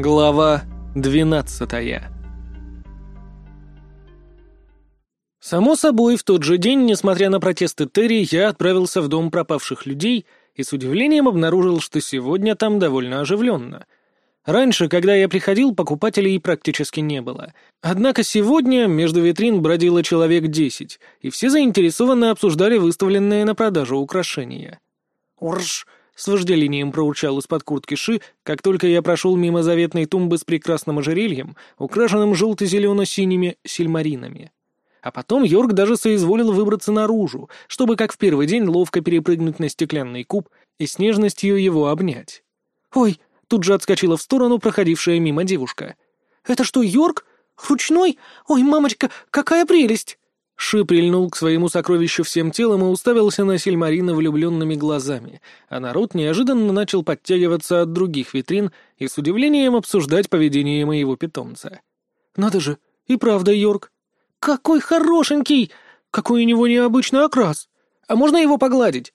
Глава двенадцатая Само собой, в тот же день, несмотря на протесты Терри, я отправился в дом пропавших людей и с удивлением обнаружил, что сегодня там довольно оживленно. Раньше, когда я приходил, покупателей практически не было. Однако сегодня между витрин бродило человек десять, и все заинтересованно обсуждали выставленные на продажу украшения. «Урш!» — с вожделением проурчал из-под куртки Ши, как только я прошел мимо заветной тумбы с прекрасным ожерельем, украшенным желто-зелено-синими сильмаринами. А потом Йорк даже соизволил выбраться наружу, чтобы, как в первый день, ловко перепрыгнуть на стеклянный куб и с нежностью его обнять. «Ой!» — тут же отскочила в сторону проходившая мимо девушка. «Это что, Йорк? Ручной? Ой, мамочка, какая прелесть!» Ши прильнул к своему сокровищу всем телом и уставился на Сильмарина влюбленными глазами, а народ неожиданно начал подтягиваться от других витрин и с удивлением обсуждать поведение моего питомца. «Надо же, и правда, Йорк, «Какой хорошенький! Какой у него необычный окрас! А можно его погладить?»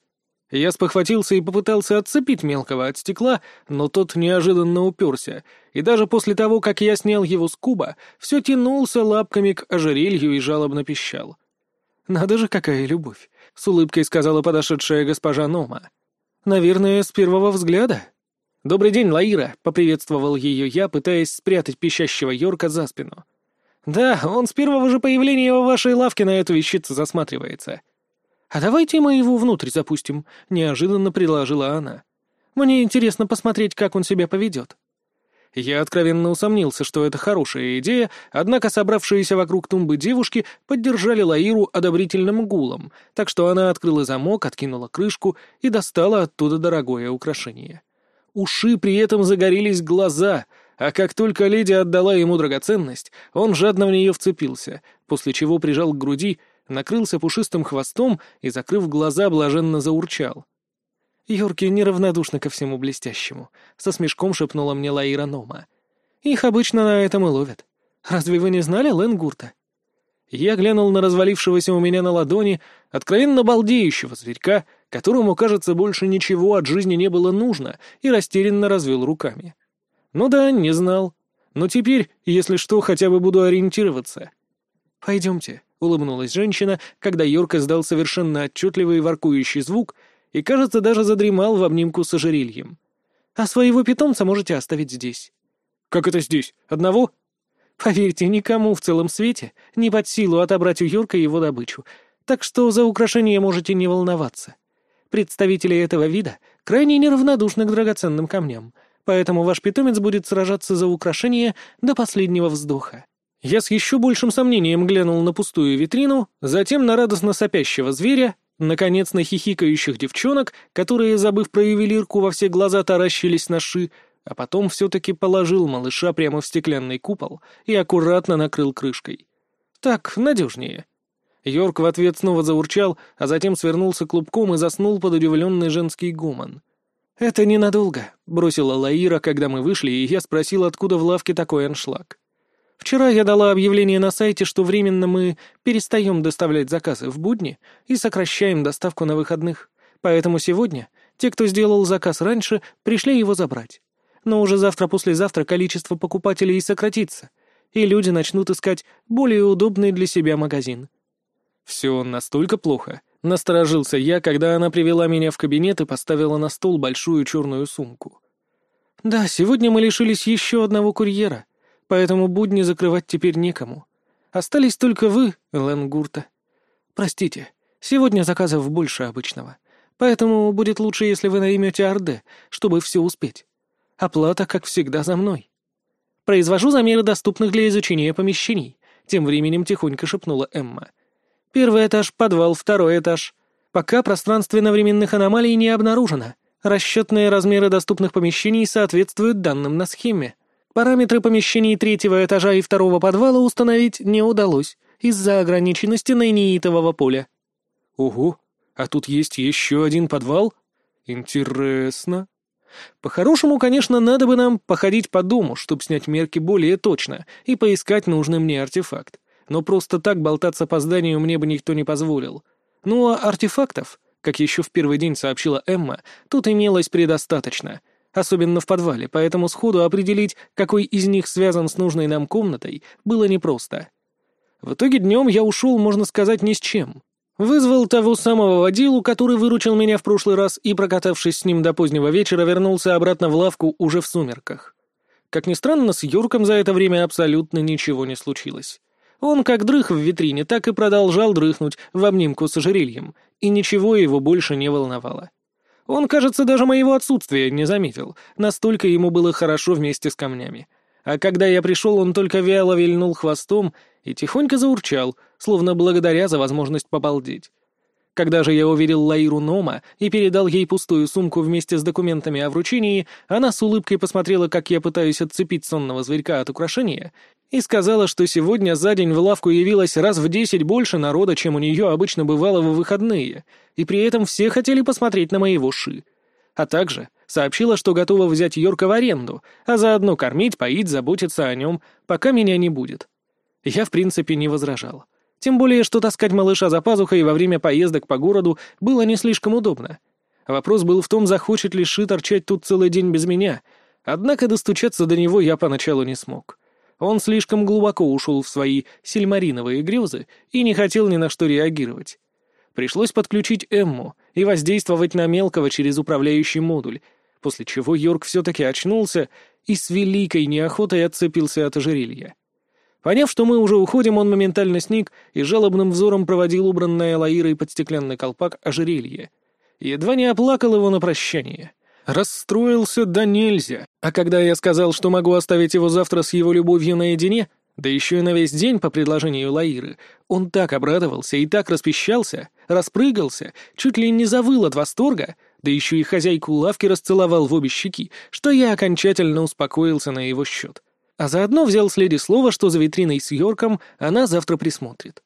Я спохватился и попытался отцепить мелкого от стекла, но тот неожиданно уперся, и даже после того, как я снял его с куба, все тянулся лапками к ожерелью и жалобно пищал. «Надо же, какая любовь!» — с улыбкой сказала подошедшая госпожа Нома. «Наверное, с первого взгляда?» «Добрый день, Лаира!» — поприветствовал ее я, пытаясь спрятать пищащего Йорка за спину. «Да, он с первого же появления в вашей лавке на эту вещицу засматривается». «А давайте мы его внутрь запустим», — неожиданно предложила она. «Мне интересно посмотреть, как он себя поведет». Я откровенно усомнился, что это хорошая идея, однако собравшиеся вокруг тумбы девушки поддержали Лаиру одобрительным гулом, так что она открыла замок, откинула крышку и достала оттуда дорогое украшение. Уши при этом загорелись глаза — а как только леди отдала ему драгоценность, он жадно в нее вцепился, после чего прижал к груди, накрылся пушистым хвостом и, закрыв глаза, блаженно заурчал. Йорки неравнодушны ко всему блестящему, со смешком шепнула мне Лаира Нома. Их обычно на этом и ловят. Разве вы не знали Ленгурта? Я глянул на развалившегося у меня на ладони, откровенно балдеющего зверька, которому, кажется, больше ничего от жизни не было нужно, и растерянно развел руками. Ну да, не знал. Но теперь, если что, хотя бы буду ориентироваться. Пойдемте, улыбнулась женщина, когда Йорк издал совершенно отчетливый воркующий звук и, кажется, даже задремал в обнимку с ожерельем. А своего питомца можете оставить здесь. Как это здесь? Одного? Поверьте, никому в целом свете не под силу отобрать у Йорка его добычу, так что за украшение можете не волноваться. Представители этого вида крайне неравнодушны к драгоценным камням, поэтому ваш питомец будет сражаться за украшение до последнего вздоха. Я с еще большим сомнением глянул на пустую витрину, затем на радостно сопящего зверя, наконец на хихикающих девчонок, которые, забыв про ювелирку, во все глаза таращились на ши, а потом все-таки положил малыша прямо в стеклянный купол и аккуратно накрыл крышкой. Так, надежнее. Йорк в ответ снова заурчал, а затем свернулся клубком и заснул под удивленный женский гуман — «Это ненадолго», — бросила Лаира, когда мы вышли, и я спросил, откуда в лавке такой аншлаг. «Вчера я дала объявление на сайте, что временно мы перестаем доставлять заказы в будни и сокращаем доставку на выходных, поэтому сегодня те, кто сделал заказ раньше, пришли его забрать. Но уже завтра-послезавтра количество покупателей сократится, и люди начнут искать более удобный для себя магазин». «Все настолько плохо», Насторожился я, когда она привела меня в кабинет и поставила на стол большую черную сумку. «Да, сегодня мы лишились еще одного курьера, поэтому будни закрывать теперь некому. Остались только вы, Элен Гурта. Простите, сегодня заказов больше обычного, поэтому будет лучше, если вы наймете Орде, чтобы все успеть. Оплата, как всегда, за мной. Произвожу замеры доступных для изучения помещений», — тем временем тихонько шепнула Эмма — Первый этаж, подвал, второй этаж. Пока пространственно-временных аномалий не обнаружено. Расчетные размеры доступных помещений соответствуют данным на схеме. Параметры помещений третьего этажа и второго подвала установить не удалось из-за ограниченности нейнитового поля. Ого, а тут есть еще один подвал? Интересно. По-хорошему, конечно, надо бы нам походить по дому, чтобы снять мерки более точно и поискать нужный мне артефакт но просто так болтаться по зданию мне бы никто не позволил. Ну а артефактов, как еще в первый день сообщила Эмма, тут имелось предостаточно. Особенно в подвале, поэтому сходу определить, какой из них связан с нужной нам комнатой, было непросто. В итоге днем я ушел, можно сказать, ни с чем. Вызвал того самого водилу, который выручил меня в прошлый раз, и, прокатавшись с ним до позднего вечера, вернулся обратно в лавку уже в сумерках. Как ни странно, с Юрком за это время абсолютно ничего не случилось. Он как дрых в витрине, так и продолжал дрыхнуть в обнимку с ожерельем, и ничего его больше не волновало. Он, кажется, даже моего отсутствия не заметил, настолько ему было хорошо вместе с камнями. А когда я пришел, он только вяло вильнул хвостом и тихонько заурчал, словно благодаря за возможность побалдеть. Когда же я увидел Лаиру Нома и передал ей пустую сумку вместе с документами о вручении, она с улыбкой посмотрела, как я пытаюсь отцепить сонного зверька от украшения, и сказала, что сегодня за день в лавку явилось раз в десять больше народа, чем у нее обычно бывало в выходные, и при этом все хотели посмотреть на моего ши. А также сообщила, что готова взять Йорка в аренду, а заодно кормить, поить, заботиться о нем, пока меня не будет. Я, в принципе, не возражал. Тем более, что таскать малыша за пазухой во время поездок по городу было не слишком удобно. Вопрос был в том, захочет ли Ши торчать тут целый день без меня, однако достучаться до него я поначалу не смог. Он слишком глубоко ушел в свои сельмариновые грезы и не хотел ни на что реагировать. Пришлось подключить Эмму и воздействовать на мелкого через управляющий модуль, после чего Йорк все-таки очнулся и с великой неохотой отцепился от ожерелья. Поняв, что мы уже уходим, он моментально сник и жалобным взором проводил убранное Лаирой под стеклянный колпак ожерелье. Едва не оплакал его на прощание. Расстроился да нельзя. А когда я сказал, что могу оставить его завтра с его любовью наедине, да еще и на весь день по предложению Лаиры, он так обрадовался и так распищался, распрыгался, чуть ли не завыл от восторга, да еще и хозяйку лавки расцеловал в обе щеки, что я окончательно успокоился на его счет а заодно взял с леди слово, что за витриной с Йорком она завтра присмотрит.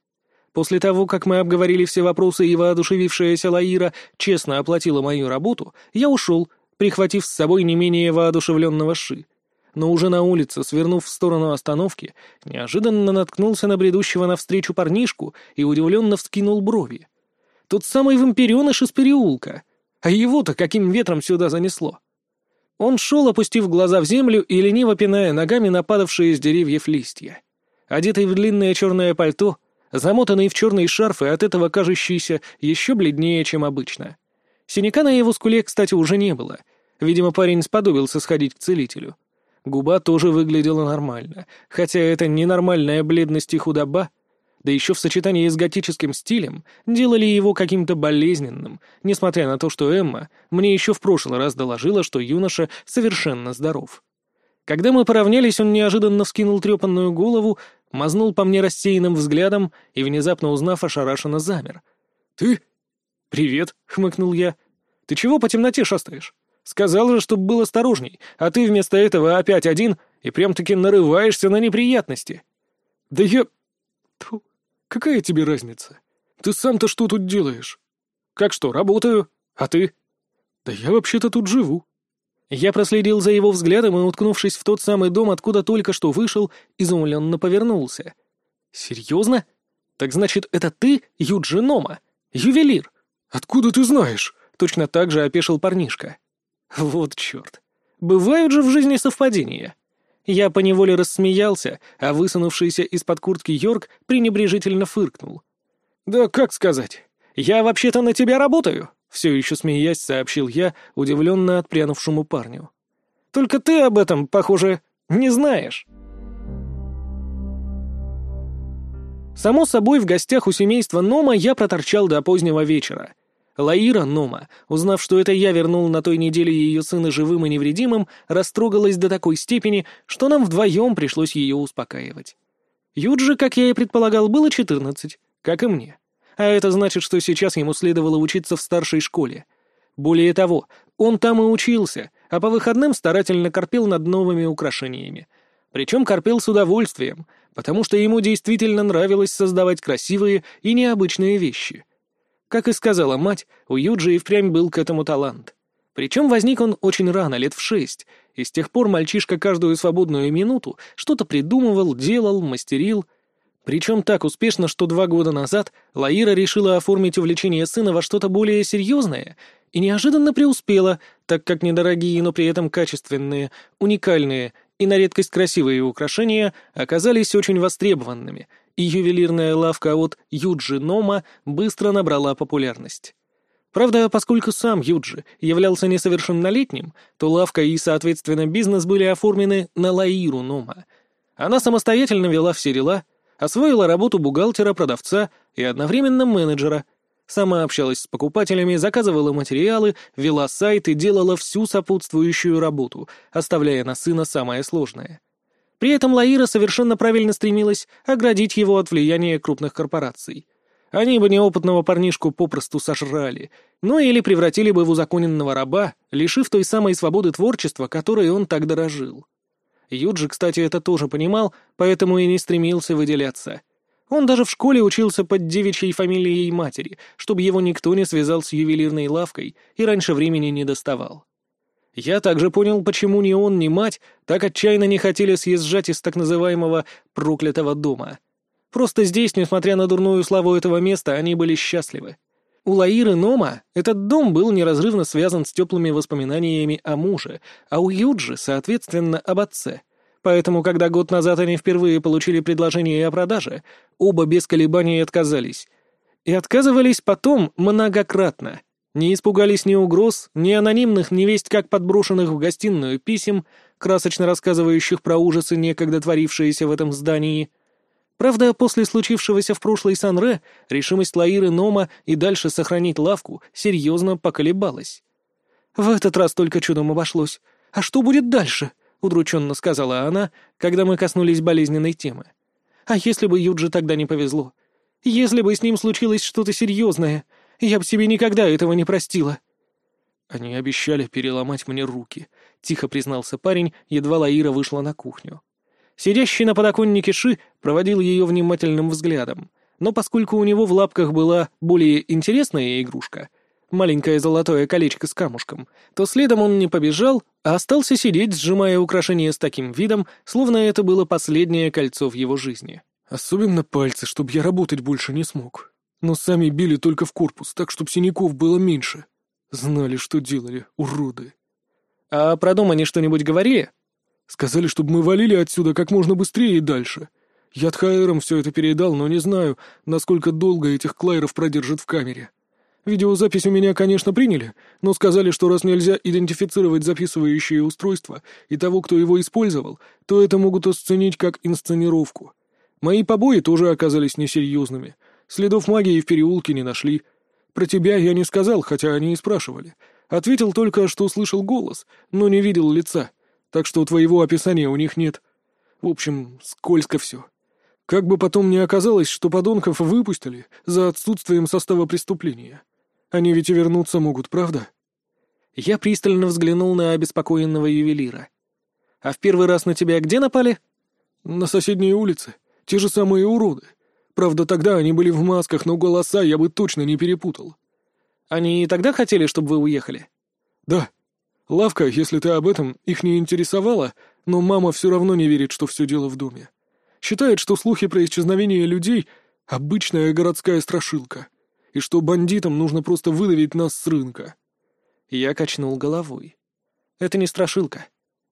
После того, как мы обговорили все вопросы и воодушевившаяся Лаира честно оплатила мою работу, я ушел, прихватив с собой не менее воодушевленного Ши. Но уже на улице, свернув в сторону остановки, неожиданно наткнулся на бредущего навстречу парнишку и удивленно вскинул брови. Тот самый вампиреныш из переулка. А его-то каким ветром сюда занесло? Он шел, опустив глаза в землю и лениво пиная ногами нападавшие из деревьев листья. Одетый в длинное черное пальто, замотанный в черный шарф и от этого кажущийся еще бледнее, чем обычно. Синяка на его скуле, кстати, уже не было. Видимо, парень сподобился сходить к целителю. Губа тоже выглядела нормально, хотя это ненормальная бледность и худоба да еще в сочетании с готическим стилем, делали его каким-то болезненным, несмотря на то, что Эмма мне еще в прошлый раз доложила, что юноша совершенно здоров. Когда мы поравнялись, он неожиданно вскинул трепанную голову, мазнул по мне рассеянным взглядом и, внезапно узнав, ошарашенно замер. «Ты?» «Привет», — хмыкнул я. «Ты чего по темноте шастаешь? Сказал же, чтоб был осторожней, а ты вместо этого опять один и прям-таки нарываешься на неприятности». «Да я...» Тьфу, какая тебе разница? Ты сам-то что тут делаешь? Как что, работаю? А ты? Да я вообще-то тут живу. Я проследил за его взглядом и, уткнувшись в тот самый дом, откуда только что вышел, изумленно повернулся. «Серьезно? Так значит, это ты, Юджи Нома? Ювелир?» «Откуда ты знаешь?» — точно так же опешил парнишка. «Вот черт. Бывают же в жизни совпадения. Я поневоле рассмеялся, а высунувшийся из-под куртки Йорк пренебрежительно фыркнул. «Да как сказать? Я вообще-то на тебя работаю!» Все еще смеясь, сообщил я удивленно отпрянувшему парню. «Только ты об этом, похоже, не знаешь». Само собой, в гостях у семейства Нома я проторчал до позднего вечера — Лаира Нома, узнав, что это я вернул на той неделе ее сына живым и невредимым, растрогалась до такой степени, что нам вдвоем пришлось ее успокаивать. Юджи, как я и предполагал, было четырнадцать, как и мне. А это значит, что сейчас ему следовало учиться в старшей школе. Более того, он там и учился, а по выходным старательно корпел над новыми украшениями. Причем корпел с удовольствием, потому что ему действительно нравилось создавать красивые и необычные вещи — как и сказала мать, у Юджи и впрямь был к этому талант. Причем возник он очень рано, лет в шесть, и с тех пор мальчишка каждую свободную минуту что-то придумывал, делал, мастерил. Причем так успешно, что два года назад Лаира решила оформить увлечение сына во что-то более серьезное и неожиданно преуспела, так как недорогие, но при этом качественные, уникальные и на редкость красивые украшения оказались очень востребованными, и ювелирная лавка от Юджи Нома быстро набрала популярность. Правда, поскольку сам Юджи являлся несовершеннолетним, то лавка и, соответственно, бизнес были оформлены на Лаиру Нома. Она самостоятельно вела все дела, освоила работу бухгалтера, продавца и одновременно менеджера — Сама общалась с покупателями, заказывала материалы, вела сайт и делала всю сопутствующую работу, оставляя на сына самое сложное. При этом Лаира совершенно правильно стремилась оградить его от влияния крупных корпораций. Они бы неопытного парнишку попросту сожрали, ну или превратили бы в узаконенного раба, лишив той самой свободы творчества, которой он так дорожил. Юджи, кстати, это тоже понимал, поэтому и не стремился выделяться. Он даже в школе учился под девичьей фамилией матери, чтобы его никто не связал с ювелирной лавкой и раньше времени не доставал. Я также понял, почему ни он, ни мать так отчаянно не хотели съезжать из так называемого «проклятого дома». Просто здесь, несмотря на дурную славу этого места, они были счастливы. У Лаиры Нома этот дом был неразрывно связан с теплыми воспоминаниями о муже, а у Юджи, соответственно, об отце — Поэтому, когда год назад они впервые получили предложение о продаже, оба без колебаний отказались. И отказывались потом многократно. Не испугались ни угроз, ни анонимных невесть как подброшенных в гостиную писем, красочно рассказывающих про ужасы, некогда творившиеся в этом здании. Правда, после случившегося в прошлой Санре, решимость Лаиры Нома и дальше сохранить лавку серьезно поколебалась. В этот раз только чудом обошлось. А что будет дальше? — удрученно сказала она, когда мы коснулись болезненной темы. «А если бы Юджи тогда не повезло? Если бы с ним случилось что-то серьезное, я бы себе никогда этого не простила». «Они обещали переломать мне руки», — тихо признался парень, едва Лаира вышла на кухню. Сидящий на подоконнике Ши проводил ее внимательным взглядом, но поскольку у него в лапках была более интересная игрушка, маленькое золотое колечко с камушком, то следом он не побежал, а остался сидеть, сжимая украшение с таким видом, словно это было последнее кольцо в его жизни. Особенно пальцы, чтобы я работать больше не смог. Но сами били только в корпус, так чтобы синяков было меньше. Знали, что делали, уроды. А про дом они что-нибудь говорили? Сказали, чтобы мы валили отсюда как можно быстрее и дальше. Я Тхаэрам все это передал, но не знаю, насколько долго этих клайеров продержат в камере. Видеозапись у меня, конечно, приняли, но сказали, что раз нельзя идентифицировать записывающее устройство и того, кто его использовал, то это могут расценить как инсценировку. Мои побои тоже оказались несерьезными. Следов магии в переулке не нашли. Про тебя я не сказал, хотя они и спрашивали. Ответил только, что слышал голос, но не видел лица, так что твоего описания у них нет. В общем, скользко все. Как бы потом ни оказалось, что подонков выпустили за отсутствием состава преступления. Они ведь и вернуться могут, правда?» Я пристально взглянул на обеспокоенного ювелира. «А в первый раз на тебя где напали?» «На соседней улице. Те же самые уроды. Правда, тогда они были в масках, но голоса я бы точно не перепутал». «Они и тогда хотели, чтобы вы уехали?» «Да. Лавка, если ты об этом, их не интересовала, но мама все равно не верит, что все дело в доме. Считает, что слухи про исчезновение людей — обычная городская страшилка и что бандитам нужно просто выдавить нас с рынка. Я качнул головой. Это не страшилка.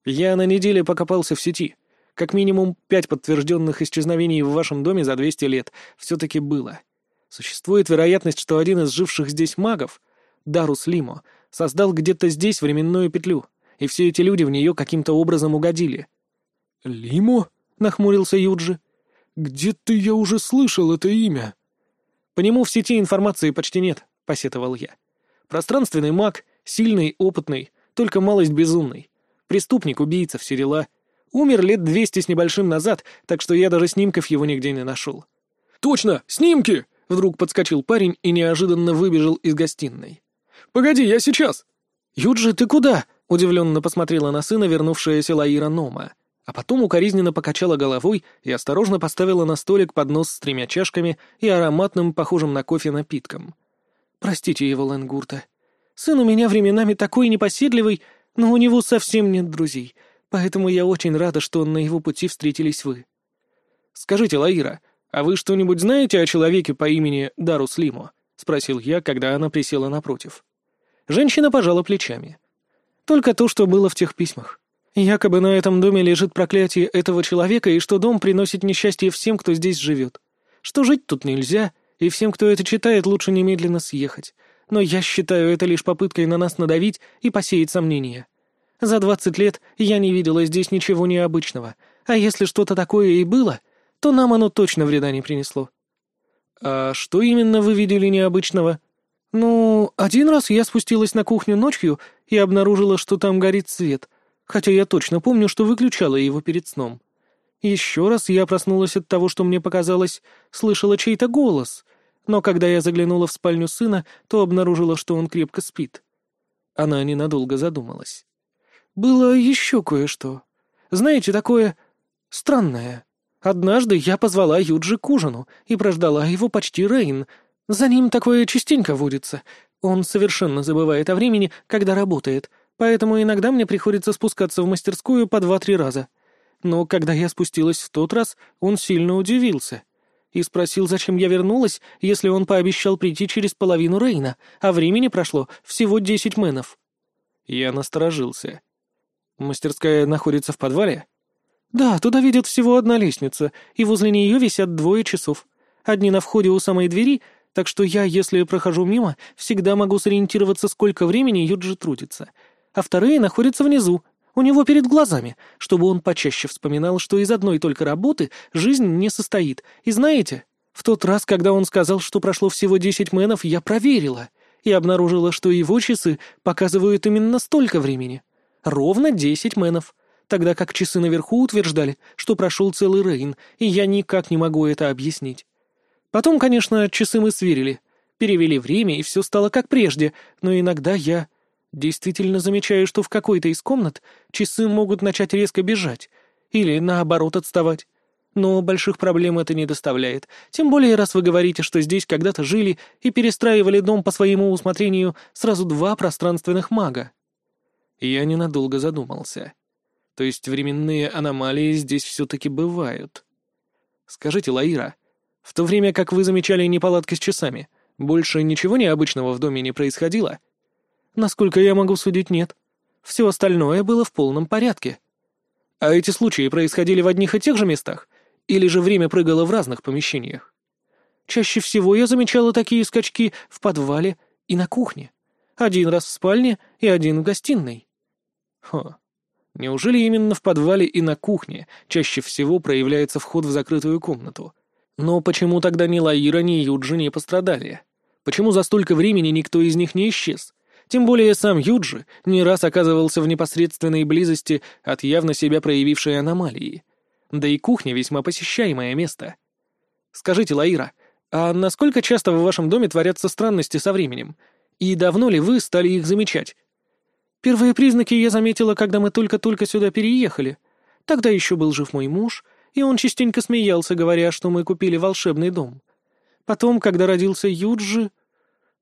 Я на неделе покопался в сети. Как минимум пять подтвержденных исчезновений в вашем доме за 200 лет все-таки было. Существует вероятность, что один из живших здесь магов, Дарус Лимо, создал где-то здесь временную петлю, и все эти люди в нее каким-то образом угодили. «Лимо?» — нахмурился Юджи. «Где-то я уже слышал это имя». По нему в сети информации почти нет, — посетовал я. Пространственный маг, сильный, опытный, только малость безумный. Преступник, убийца, все дела. Умер лет двести с небольшим назад, так что я даже снимков его нигде не нашел. «Точно! Снимки!» — вдруг подскочил парень и неожиданно выбежал из гостиной. «Погоди, я сейчас!» «Юджи, ты куда?» — удивленно посмотрела на сына вернувшаяся Лаира Нома а потом укоризненно покачала головой и осторожно поставила на столик поднос с тремя чашками и ароматным, похожим на кофе, напитком. «Простите его, Лангурта. Сын у меня временами такой непоседливый, но у него совсем нет друзей, поэтому я очень рада, что на его пути встретились вы». «Скажите, Лаира, а вы что-нибудь знаете о человеке по имени Дарус Лимо?» — спросил я, когда она присела напротив. Женщина пожала плечами. Только то, что было в тех письмах. Якобы на этом доме лежит проклятие этого человека, и что дом приносит несчастье всем, кто здесь живет. Что жить тут нельзя, и всем, кто это читает, лучше немедленно съехать. Но я считаю это лишь попыткой на нас надавить и посеять сомнения. За двадцать лет я не видела здесь ничего необычного, а если что-то такое и было, то нам оно точно вреда не принесло. А что именно вы видели необычного? Ну, один раз я спустилась на кухню ночью и обнаружила, что там горит свет, хотя я точно помню, что выключала его перед сном. Еще раз я проснулась от того, что мне показалось, слышала чей-то голос, но когда я заглянула в спальню сына, то обнаружила, что он крепко спит. Она ненадолго задумалась. Было еще кое-что. Знаете, такое странное. Однажды я позвала Юджи к ужину и прождала его почти Рейн. За ним такое частенько водится. Он совершенно забывает о времени, когда работает, поэтому иногда мне приходится спускаться в мастерскую по два-три раза. Но когда я спустилась в тот раз, он сильно удивился. И спросил, зачем я вернулась, если он пообещал прийти через половину Рейна, а времени прошло всего десять мэнов. Я насторожился. Мастерская находится в подвале? Да, туда ведет всего одна лестница, и возле нее висят двое часов. Одни на входе у самой двери, так что я, если прохожу мимо, всегда могу сориентироваться, сколько времени Юджи трудится. А вторые находятся внизу, у него перед глазами, чтобы он почаще вспоминал, что из одной только работы жизнь не состоит. И знаете, в тот раз, когда он сказал, что прошло всего десять мэнов, я проверила и обнаружила, что его часы показывают именно столько времени. Ровно десять мэнов. Тогда как часы наверху утверждали, что прошел целый Рейн, и я никак не могу это объяснить. Потом, конечно, часы мы сверили, перевели время, и все стало как прежде, но иногда я Действительно замечаю, что в какой-то из комнат часы могут начать резко бежать или, наоборот, отставать. Но больших проблем это не доставляет, тем более раз вы говорите, что здесь когда-то жили и перестраивали дом по своему усмотрению сразу два пространственных мага. Я ненадолго задумался. То есть временные аномалии здесь все-таки бывают. Скажите, Лаира, в то время как вы замечали неполадки с часами, больше ничего необычного в доме не происходило? Насколько я могу судить, нет. Все остальное было в полном порядке. А эти случаи происходили в одних и тех же местах? Или же время прыгало в разных помещениях? Чаще всего я замечала такие скачки в подвале и на кухне. Один раз в спальне и один в гостиной. Хо. Неужели именно в подвале и на кухне чаще всего проявляется вход в закрытую комнату? Но почему тогда ни Лаира, ни Юджи не пострадали? Почему за столько времени никто из них не исчез? Тем более сам Юджи не раз оказывался в непосредственной близости от явно себя проявившей аномалии. Да и кухня весьма посещаемое место. Скажите, Лаира, а насколько часто в вашем доме творятся странности со временем? И давно ли вы стали их замечать? Первые признаки я заметила, когда мы только-только сюда переехали. Тогда еще был жив мой муж, и он частенько смеялся, говоря, что мы купили волшебный дом. Потом, когда родился Юджи...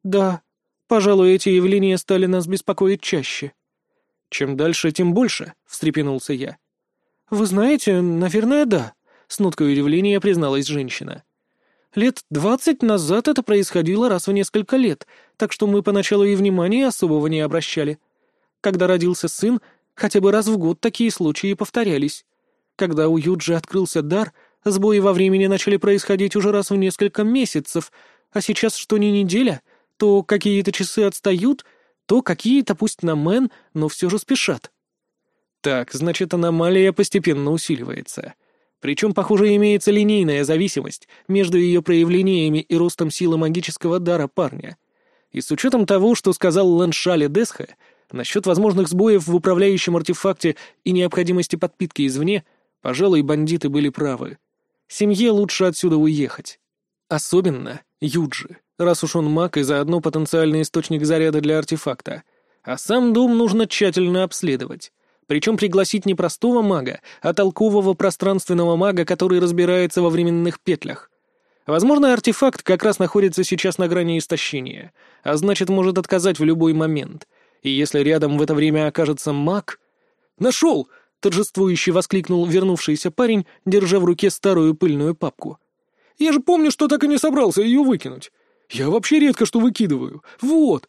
Да, Пожалуй, эти явления стали нас беспокоить чаще. Чем дальше, тем больше, — встрепенулся я. Вы знаете, наверное, да, — с ноткой удивления призналась женщина. Лет двадцать назад это происходило раз в несколько лет, так что мы поначалу и внимания особого не обращали. Когда родился сын, хотя бы раз в год такие случаи повторялись. Когда у Юджи открылся дар, сбои во времени начали происходить уже раз в несколько месяцев, а сейчас что ни неделя — то какие-то часы отстают, то какие-то пусть на мэн, но все же спешат. Так, значит, аномалия постепенно усиливается. Причем, похоже, имеется линейная зависимость между ее проявлениями и ростом силы магического дара парня. И с учетом того, что сказал Ланшале Десха насчет возможных сбоев в управляющем артефакте и необходимости подпитки извне, пожалуй, бандиты были правы. Семье лучше отсюда уехать. Особенно Юджи раз уж он маг и заодно потенциальный источник заряда для артефакта. А сам дом нужно тщательно обследовать. Причем пригласить не простого мага, а толкового пространственного мага, который разбирается во временных петлях. Возможно, артефакт как раз находится сейчас на грани истощения, а значит, может отказать в любой момент. И если рядом в это время окажется маг... «Нашел!» — торжествующе воскликнул вернувшийся парень, держа в руке старую пыльную папку. «Я же помню, что так и не собрался ее выкинуть. Я вообще редко что выкидываю. Вот!»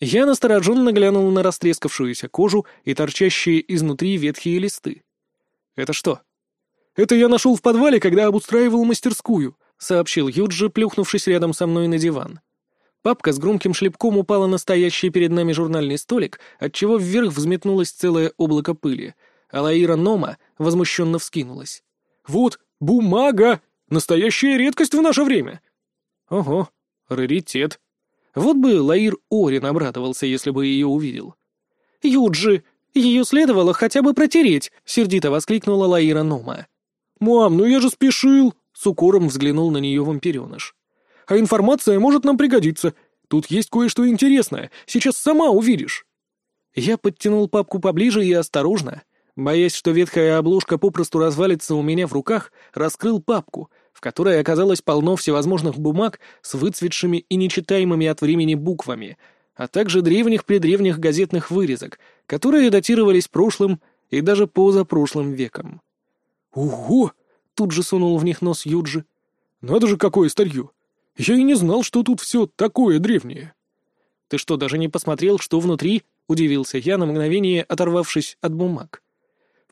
Я настороженно глянул на растрескавшуюся кожу и торчащие изнутри ветхие листы. «Это что?» «Это я нашел в подвале, когда обустраивал мастерскую», — сообщил Юджи, плюхнувшись рядом со мной на диван. Папка с громким шлепком упала на стоящий перед нами журнальный столик, отчего вверх взметнулось целое облако пыли, а Лаира Нома возмущенно вскинулась. «Вот, бумага! Настоящая редкость в наше время!» «Ого, раритет!» Вот бы Лаир Орин обрадовался, если бы ее увидел. «Юджи, ее следовало хотя бы протереть!» — сердито воскликнула Лаира Нома. «Мам, ну я же спешил!» — с укором взглянул на нее вампиреныш. «А информация может нам пригодиться. Тут есть кое-что интересное. Сейчас сама увидишь». Я подтянул папку поближе и осторожно, боясь, что ветхая обложка попросту развалится у меня в руках, раскрыл папку, в которой оказалось полно всевозможных бумаг с выцветшими и нечитаемыми от времени буквами, а также древних-предревних газетных вырезок, которые датировались прошлым и даже позапрошлым веком. «Ого!» — тут же сунул в них нос Юджи. «Надо же, какое старье! Я и не знал, что тут все такое древнее!» «Ты что, даже не посмотрел, что внутри?» — удивился я на мгновение, оторвавшись от бумаг.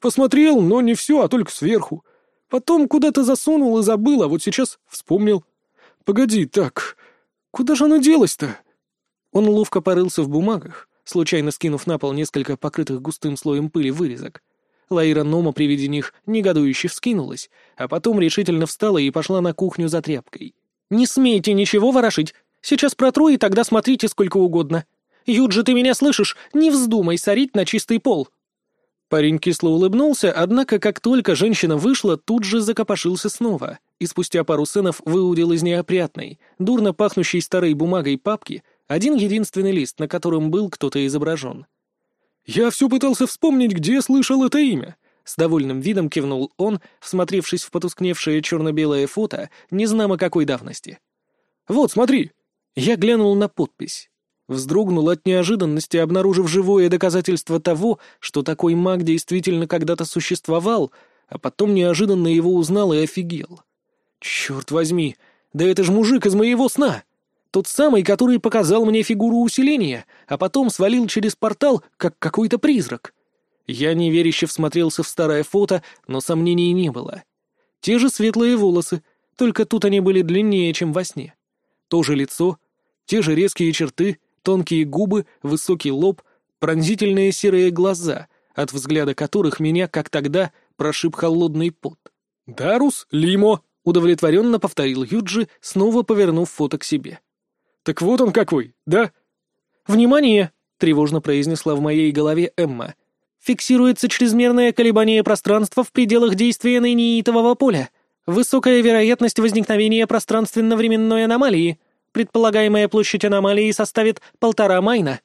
«Посмотрел, но не все, а только сверху. Потом куда-то засунул и забыл, а вот сейчас вспомнил. Погоди, так, куда же оно делось-то?» Он ловко порылся в бумагах, случайно скинув на пол несколько покрытых густым слоем пыли вырезок. Лаира Нома при виде них негодующе вскинулась, а потом решительно встала и пошла на кухню за тряпкой. «Не смейте ничего ворошить! Сейчас протру, и тогда смотрите сколько угодно. Юджи, ты меня слышишь? Не вздумай сорить на чистый пол!» Парень кисло улыбнулся, однако как только женщина вышла, тут же закопошился снова, и спустя пару сценов выудил из неопрятной, дурно пахнущей старой бумагой папки один единственный лист, на котором был кто-то изображен. «Я все пытался вспомнить, где слышал это имя», — с довольным видом кивнул он, всмотревшись в потускневшее черно-белое фото незнамо какой давности. «Вот, смотри!» Я глянул на подпись. Вздрогнул от неожиданности, обнаружив живое доказательство того, что такой маг действительно когда-то существовал, а потом неожиданно его узнал и офигел. «Черт возьми! Да это ж мужик из моего сна!» Тот самый, который показал мне фигуру усиления, а потом свалил через портал, как какой-то призрак. Я неверяще всмотрелся в старое фото, но сомнений не было. Те же светлые волосы, только тут они были длиннее, чем во сне. То же лицо, те же резкие черты, тонкие губы, высокий лоб, пронзительные серые глаза, от взгляда которых меня, как тогда, прошиб холодный пот. «Дарус Лимо!» — удовлетворенно повторил Юджи, снова повернув фото к себе. Так вот он какой, да?» «Внимание!» — тревожно произнесла в моей голове Эмма. «Фиксируется чрезмерное колебание пространства в пределах действия нейнитового поля. Высокая вероятность возникновения пространственно-временной аномалии. Предполагаемая площадь аномалии составит полтора майна».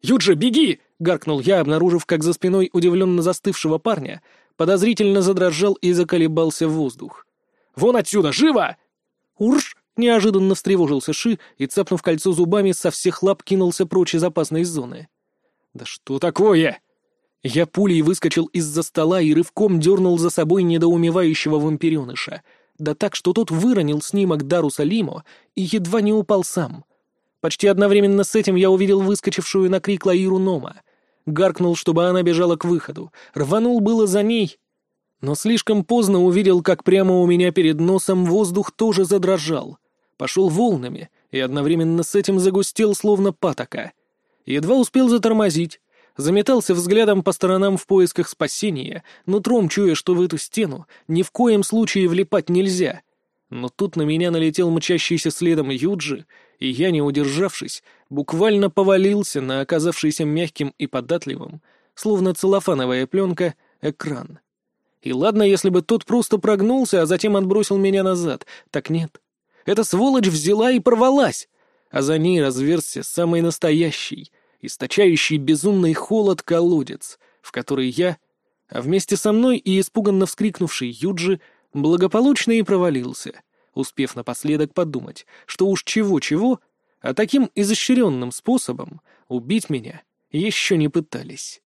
«Юджи, беги!» — гаркнул я, обнаружив, как за спиной удивленно застывшего парня подозрительно задрожал и заколебался в воздух. «Вон отсюда, живо!» «Урш!» Неожиданно встревожился Ши и, цапнув кольцо зубами, со всех лап кинулся прочь из опасной зоны. «Да что такое?» Я пулей выскочил из-за стола и рывком дернул за собой недоумевающего вампиреныша, да так, что тот выронил снимок Даруса Лимо и едва не упал сам. Почти одновременно с этим я увидел выскочившую на крик Лаиру Нома. Гаркнул, чтобы она бежала к выходу, рванул было за ней, но слишком поздно увидел, как прямо у меня перед носом воздух тоже задрожал пошел волнами и одновременно с этим загустел, словно патока. Едва успел затормозить, заметался взглядом по сторонам в поисках спасения, нутром чуя, что в эту стену ни в коем случае влипать нельзя. Но тут на меня налетел мчащийся следом Юджи, и я, не удержавшись, буквально повалился на оказавшийся мягким и податливым, словно целлофановая пленка, экран. И ладно, если бы тот просто прогнулся, а затем отбросил меня назад, так нет. Эта сволочь взяла и порвалась, а за ней разверзся самый настоящий, источающий безумный холод колодец, в который я, а вместе со мной и испуганно вскрикнувший Юджи, благополучно и провалился, успев напоследок подумать, что уж чего-чего, а таким изощренным способом убить меня еще не пытались.